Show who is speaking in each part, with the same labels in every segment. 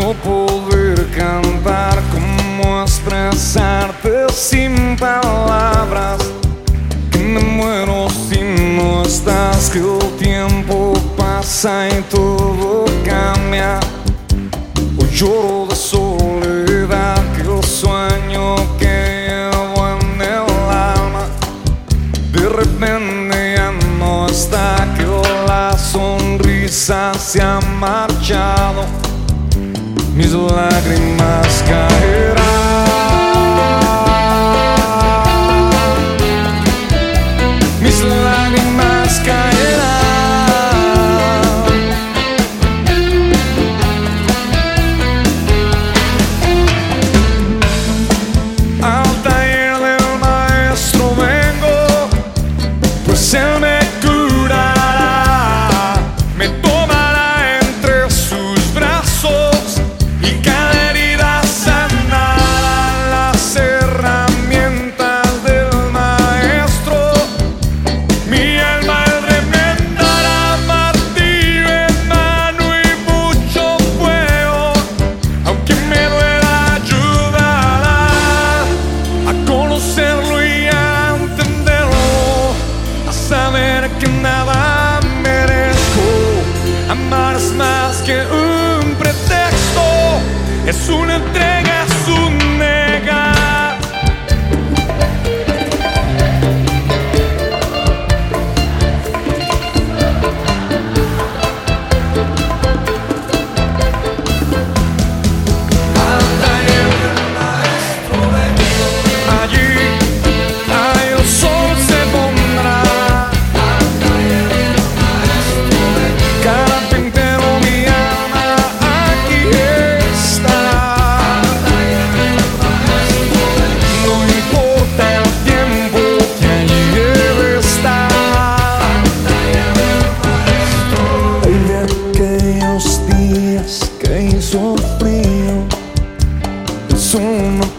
Speaker 1: No poder cantar, cómo expresarte sin palabras. Que me muero si no estás, que el tiempo pasa y todo cambia. O lloro de soledad, que el sueño que llevo en el alma. De repente ya no está, que la sonrisa se ha marchado. Mis lágrimas caerán.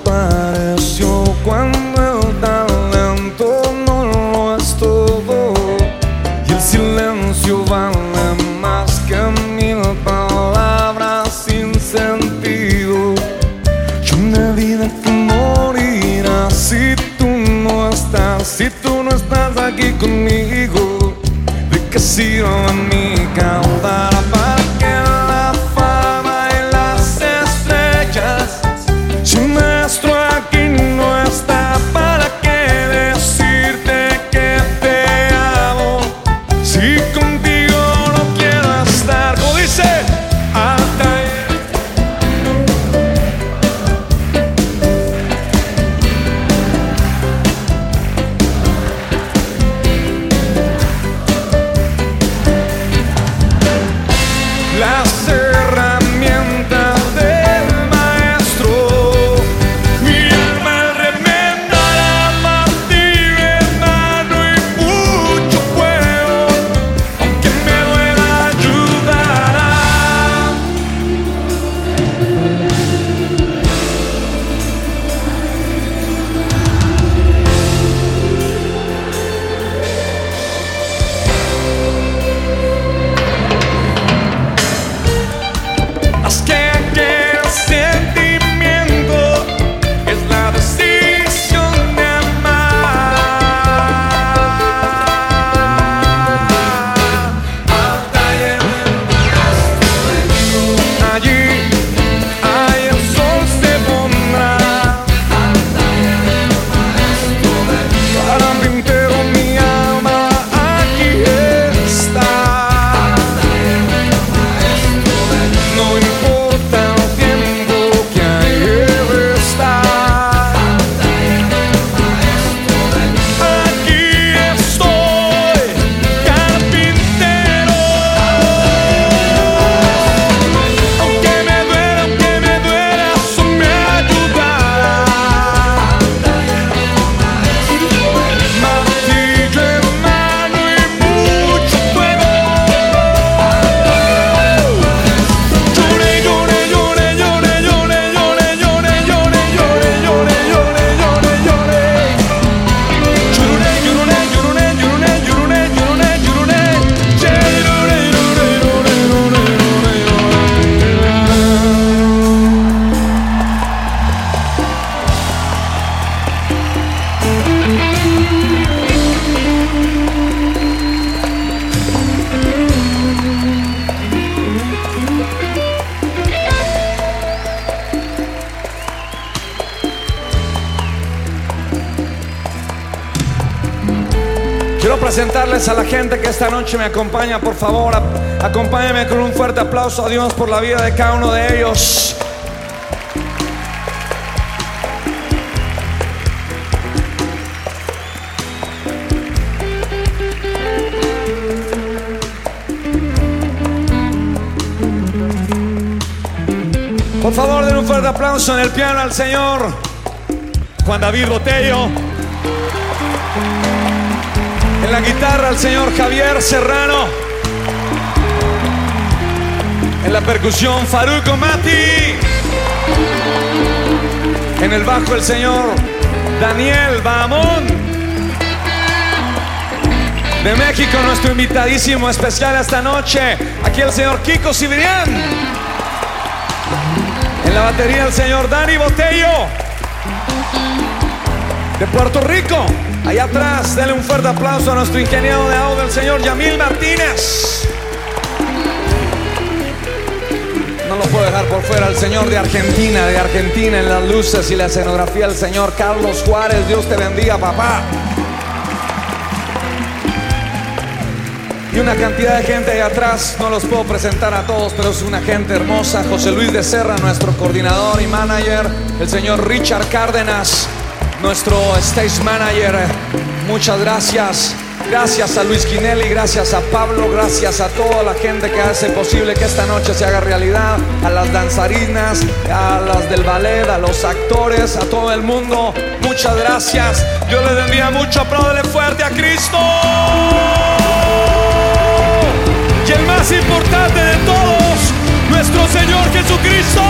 Speaker 1: Me pareció cuando el talento no lo es todo y el silencio vale más que mil palabras sin sentido. Y una vida que morirá si tú no estás, si tú no estás aquí conmigo. ¿De qué sirve mi cantar presentarles a la gente que esta noche me acompaña. Por favor, acompáñenme con un fuerte aplauso a Dios por la vida de cada uno de ellos. Por favor, den un fuerte aplauso en el piano al señor Juan David Botello. En la guitarra al señor Javier Serrano. En la percusión Faruco Mati. En el bajo el señor Daniel Bamón. De México nuestro invitadísimo especial esta noche. Aquí el señor Kiko Cibrián. En la batería el señor Dani Botello. De Puerto Rico. Allá atrás, denle un fuerte aplauso a nuestro ingeniero de audio, el señor Yamil Martínez. No lo puedo dejar por fuera, el señor de Argentina, de Argentina en las luces y la escenografía, el señor Carlos Juárez. Dios te bendiga, papá. y una cantidad de gente ahí atrás. No los puedo presentar a todos, pero es una gente hermosa. José Luis de Serra, nuestro coordinador y manager. El señor Richard Cárdenas, nuestro stage manager. Muchas gracias. Gracias a Luis Quinelli, gracias a Pablo, gracias a toda la gente que hace posible que esta noche se haga realidad, a las danzarinas, a las del ballet, a los actores, a todo el mundo. Muchas gracias. Yo les bendiga mucho. Apláudele fuerte a Cristo más importante de todos, nuestro Señor Jesucristo.